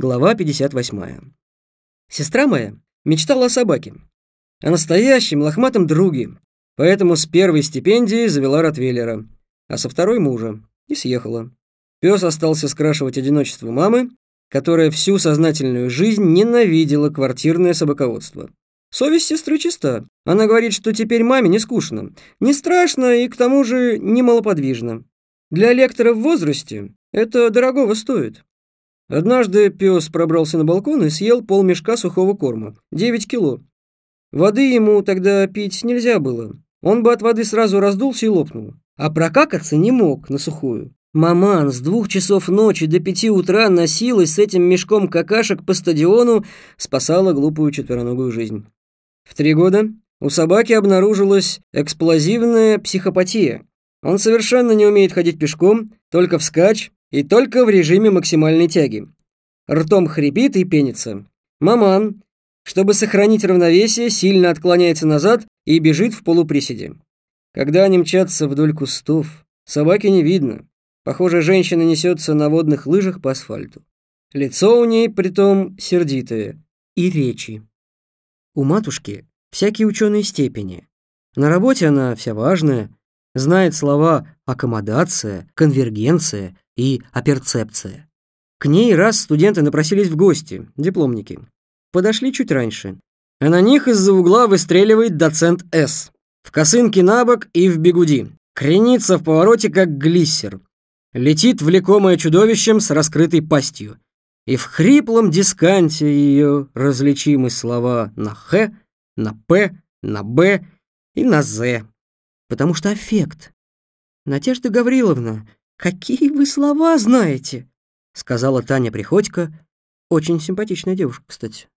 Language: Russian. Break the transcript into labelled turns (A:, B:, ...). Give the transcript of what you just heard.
A: Глава 58. Сестра моя мечтала о собаке, о настоящем лохматом друге, поэтому с первой стипендии завела Ротвейлера, а со второй мужа, и съехала. Пес остался скрашивать одиночество мамы, которая всю сознательную жизнь ненавидела квартирное собаководство. Совесть сестры чиста. Она говорит, что теперь маме не скучно, не страшно и к тому же не малоподвижно. Для лектора в возрасте это дорогого стоит. Однажды пес пробрался на балкон и съел полмешка сухого корма. 9 кило. Воды ему тогда пить нельзя было. Он бы от воды сразу раздулся и лопнул. А прокакаться не мог на сухую. Маман с двух часов ночи до пяти утра носилась с этим мешком какашек по стадиону, спасала глупую четвероногую жизнь. В три года у собаки обнаружилась эксплозивная психопатия. Он совершенно не умеет ходить пешком, только вскачь и только в режиме максимальной тяги. Ртом хрипит и пенится. Маман, чтобы сохранить равновесие, сильно отклоняется назад и бежит в полуприседе. Когда они мчатся вдоль кустов, собаки не видно. Похоже, женщина несется на водных лыжах по асфальту. Лицо у ней притом сердитое. И речи. У матушки всякие ученые степени. На работе она вся важная, знает слова аккомодация, конвергенция и оперцепция. К ней раз студенты напросились в гости, дипломники. Подошли чуть раньше. А на них из-за угла выстреливает доцент С. В косынке на бок и в бегуди. Кренится в повороте, как глиссер. Летит влекомое чудовищем с раскрытой пастью. И в хриплом дисканте ее различимы слова на «х», на «п», на «б» и на «з» потому что аффект. Надежда Гавриловна, какие вы слова знаете? Сказала Таня Приходько, очень симпатичная девушка, кстати.